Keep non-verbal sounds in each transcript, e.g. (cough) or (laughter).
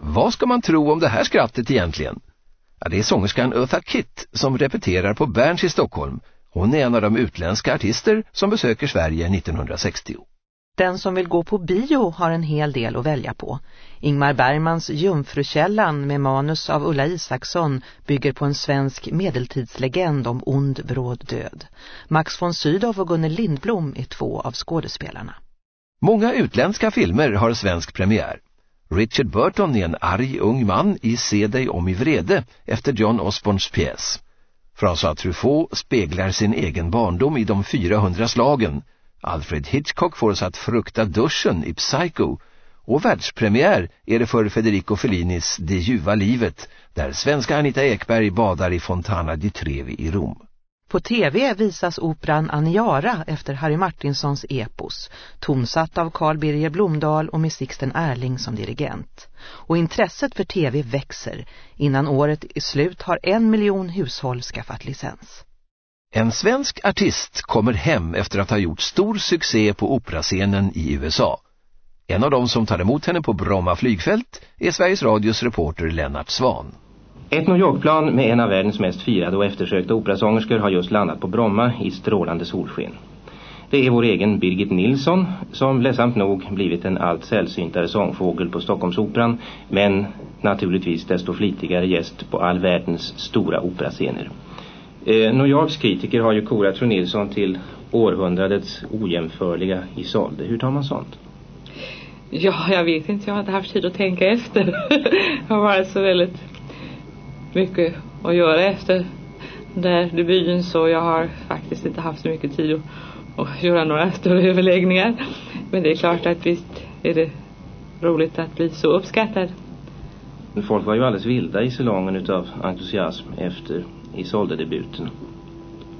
Vad ska man tro om det här skrattet egentligen? Ja, det är sångerskan Eartha Kitt som repeterar på Berns i Stockholm. Hon är en av de utländska artister som besöker Sverige 1960. Den som vill gå på bio har en hel del att välja på. Ingmar Bergmans Jungfrukällan med manus av Ulla Isaksson bygger på en svensk medeltidslegend om ond bråd död. Max von Sydow och Gunnel Lindblom är två av skådespelarna. Många utländska filmer har svensk premiär. Richard Burton är en arg ung man i Se dig om i vrede efter John Osborns pjäs. François Truffaut speglar sin egen barndom i de 400 slagen. Alfred Hitchcock får oss att frukta duschen i Psycho. Och världspremiär är det för Federico Fellinis Det ljuva livet där svenska Anita Ekberg badar i Fontana di Trevi i Rom. På tv visas operan Aniara efter Harry Martinsons epos, tonsatt av Carl Birger Blomdahl och med Sixten Erling som dirigent. Och intresset för tv växer. Innan året är slut har en miljon hushåll skaffat licens. En svensk artist kommer hem efter att ha gjort stor succé på operascenen i USA. En av dem som tar emot henne på Bromma flygfält är Sveriges Radios reporter Lennart Svan. Ett New York-plan med en av världens mest firade och eftersökta operasångerskor har just landat på Bromma i strålande solsken. Det är vår egen Birgit Nilsson som ledsamt nog blivit en allt sällsyntare sångfågel på Stockholmsoperan men naturligtvis desto flitigare gäst på all världens stora operascener. Eh, Yorks kritiker har ju korat fru Nilsson till århundradets ojämförliga Isolde. Hur tar man sånt? Ja, jag vet inte. Jag har inte haft tid att tänka efter. (laughs) jag har varit så väldigt mycket att göra efter där debuten så jag har faktiskt inte haft så mycket tid att, att göra några större överläggningar. Men det är klart att visst är det roligt att bli så uppskattad. Folk var ju alldeles vilda i salongen utav entusiasm efter Isolde-debuten.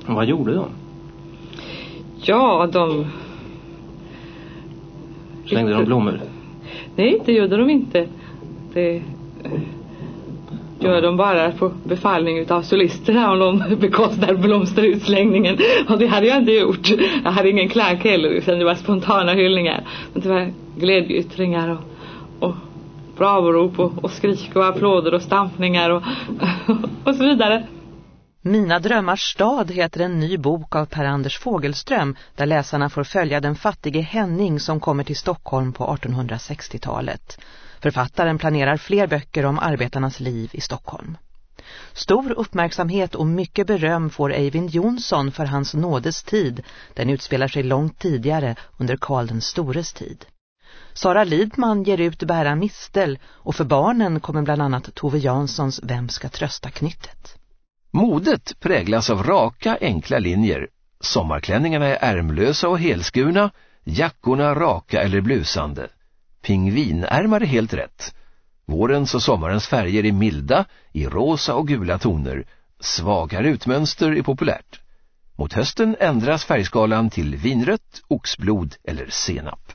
Vad gjorde de? Ja, de... Slängde de blommor? Nej, det gjorde de inte. Det gör de bara på befallning utav solisterna om de (laughs) bekostar blomsterutslängningen. Och det hade jag inte gjort. Jag hade ingen klank heller utan det var spontana hyllningar. Det var glädjeyttringar och, och bravorop och, och skrik och applåder och stampningar och, (laughs) och så vidare. Mina drömmars stad heter en ny bok av Per-Anders Fogelström där läsarna får följa den fattige Henning som kommer till Stockholm på 1860-talet. Författaren planerar fler böcker om arbetarnas liv i Stockholm. Stor uppmärksamhet och mycket beröm får Eivind Jonsson för hans nådes tid. Den utspelar sig långt tidigare under Karl den stores tid. Sara Lidman ger ut Bära mistel och för barnen kommer bland annat Tove Janssons Vem ska trösta knyttet. Modet präglas av raka, enkla linjer. Sommarklänningarna är ärmlösa och helskurna, jackorna raka eller blusande. Pingvinärmar är helt rätt. Vårens och sommarens färger är milda i rosa och gula toner. Svagare utmönster är populärt. Mot hösten ändras färgskalan till vinrött, oxblod eller senap.